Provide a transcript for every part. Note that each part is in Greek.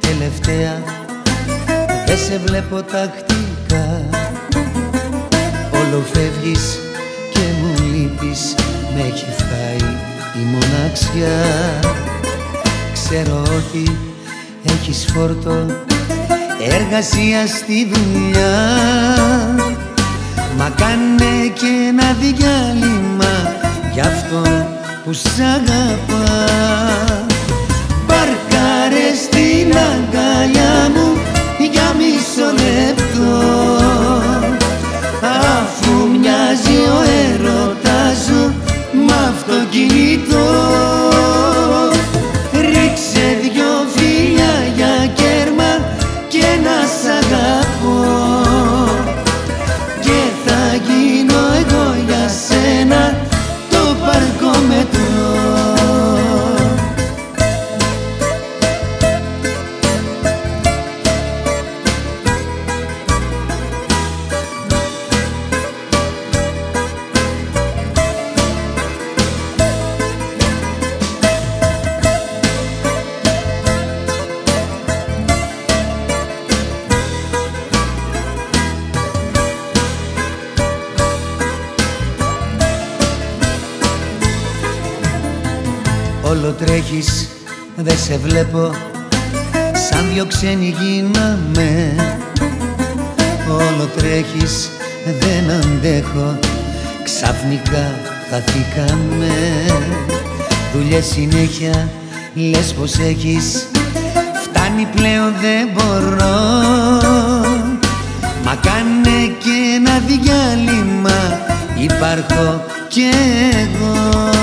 τελευταία. Δεν σε βλέπω τακτικά. Όλο φεύγεις και μου λείπεις. Με έχει φάει η μοναξιά. Ξέρω ότι έχεις φόρτο Εργασία στη δουλειά. Μα κάνε και ένα διάλειμμα Γι' αυτό που σ' αγαπά 你懂。Όλο τρέχεις, δεν σε βλέπω. Σαν δυο ξένοι γίναμε. Όλο τρέχεις, δεν αντέχω. Ξαφνικά χαθήκαμε. Δουλειές συνέχεια, λες πως έχεις. Φτάνει πλέον δεν μπορώ. Μα κάνε και ένα διάλειμμα. Υπάρχω κι εγώ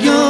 you